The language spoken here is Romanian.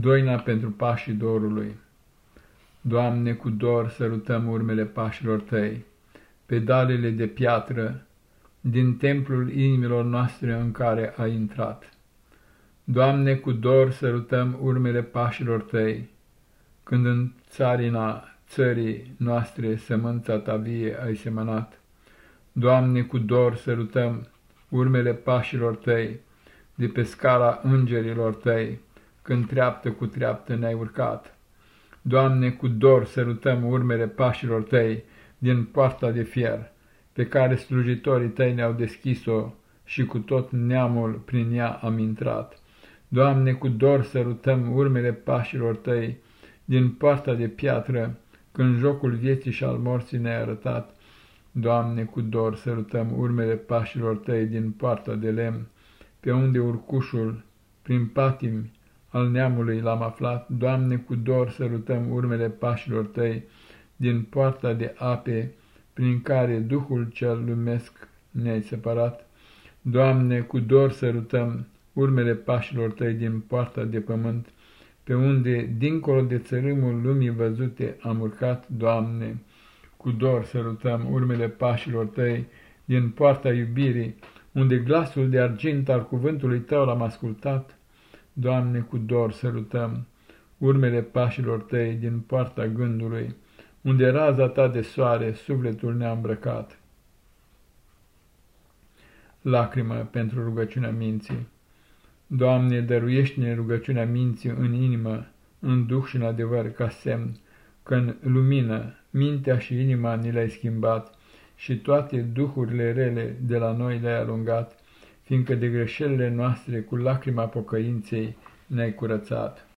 Doina pentru pașii dorului. Doamne, cu dor sărutăm urmele pașilor Tăi, pedalele de piatră din templul inimilor noastre în care ai intrat. Doamne, cu dor sărutăm urmele pașilor Tăi, când în țarina țării noastre sămânța Ta vie ai semănat. Doamne, cu dor sărutăm urmele pașilor Tăi, de pe scara îngerilor Tăi, când treaptă cu treaptă ne-ai urcat. Doamne, cu dor sărutăm urmele pașilor Tăi din poarta de fier, pe care slujitorii Tăi ne-au deschis-o și cu tot neamul prin ea am intrat. Doamne, cu dor sărutăm urmele pașilor Tăi din poarta de piatră, când jocul vieții și al morții ne-ai arătat. Doamne, cu dor sărutăm urmele pașilor Tăi din poarta de lemn, pe unde urcușul, prin patimi, al neamului l-am aflat, Doamne, cu dor sărutăm urmele pașilor Tăi din poarta de ape prin care Duhul cel lumesc ne-ai separat. Doamne, cu dor sărutăm urmele pașilor Tăi din poarta de pământ, pe unde, dincolo de țărâmul lumii văzute, am urcat, Doamne, cu dor sărutăm urmele pașilor Tăi din poarta iubirii, unde glasul de argint al cuvântului Tău l-am ascultat, Doamne, cu dor sărutăm urmele pașilor Tăi din poarta gândului, unde raza Ta de soare sufletul ne-a îmbrăcat. Lacrimă pentru rugăciunea minții Doamne, dăruiește-ne rugăciunea minții în inimă, în duh și în adevăr, ca semn, că în lumină mintea și inima ni le-ai schimbat și toate duhurile rele de la noi le-ai alungat, fiindcă de greșelile noastre cu lacrima pocăinței ne-ai curățat.